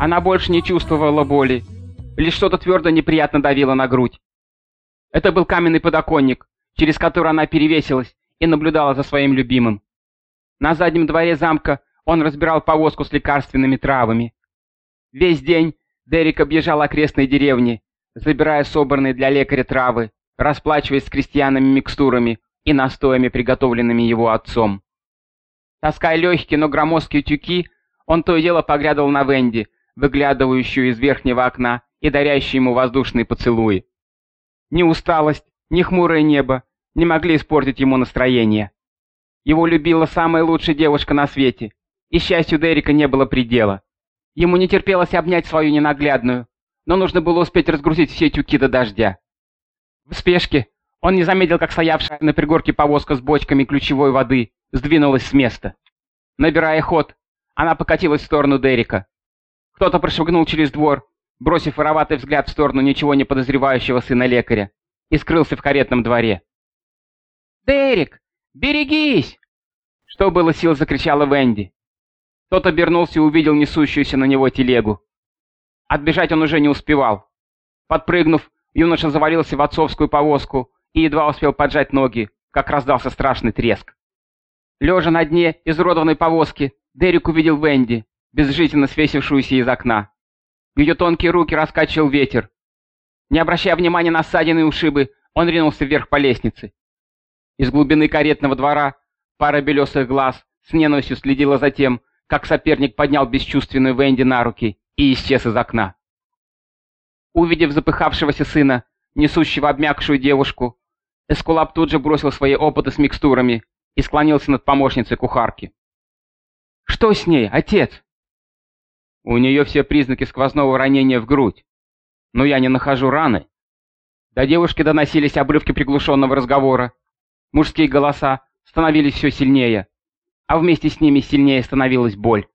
Она больше не чувствовала боли, лишь что-то твердо неприятно давило на грудь. Это был каменный подоконник, через который она перевесилась и наблюдала за своим любимым. На заднем дворе замка он разбирал повозку с лекарственными травами. Весь день Дерек объезжал окрестные деревни, забирая собранные для лекаря травы, расплачиваясь с крестьянами микстурами и настоями, приготовленными его отцом. Таская легкие, но громоздкие тюки, он то и дело поглядывал на Венди, выглядывающую из верхнего окна и дарящую ему воздушные поцелуи. Ни усталость, ни хмурое небо не могли испортить ему настроение. Его любила самая лучшая девушка на свете, и счастью Дерека не было предела. Ему не терпелось обнять свою ненаглядную, но нужно было успеть разгрузить все тюки до дождя. В спешке он не заметил, как стоявшая на пригорке повозка с бочками ключевой воды сдвинулась с места. Набирая ход, она покатилась в сторону Дерека. Кто-то прошагнул через двор, бросив вороватый взгляд в сторону ничего не подозревающего сына лекаря, и скрылся в каретном дворе. «Дерек, берегись!» Что было сил, закричала Венди. Тот обернулся и увидел несущуюся на него телегу. Отбежать он уже не успевал. Подпрыгнув, юноша завалился в отцовскую повозку и едва успел поджать ноги, как раздался страшный треск. Лежа на дне изуродованной повозки, Дерек увидел Венди, безжизненно свесившуюся из окна. Ее тонкие руки раскачивал ветер. Не обращая внимания на ссадины и ушибы, он ринулся вверх по лестнице. Из глубины каретного двора пара белесых глаз с ненавистью следила за тем, как соперник поднял бесчувственную Венди на руки и исчез из окна. Увидев запыхавшегося сына, несущего обмякшую девушку, Эскулап тут же бросил свои опыты с микстурами и склонился над помощницей кухарки. «Что с ней, отец?» «У нее все признаки сквозного ранения в грудь, но я не нахожу раны». До девушки доносились обрывки приглушенного разговора. Мужские голоса становились все сильнее, а вместе с ними сильнее становилась боль.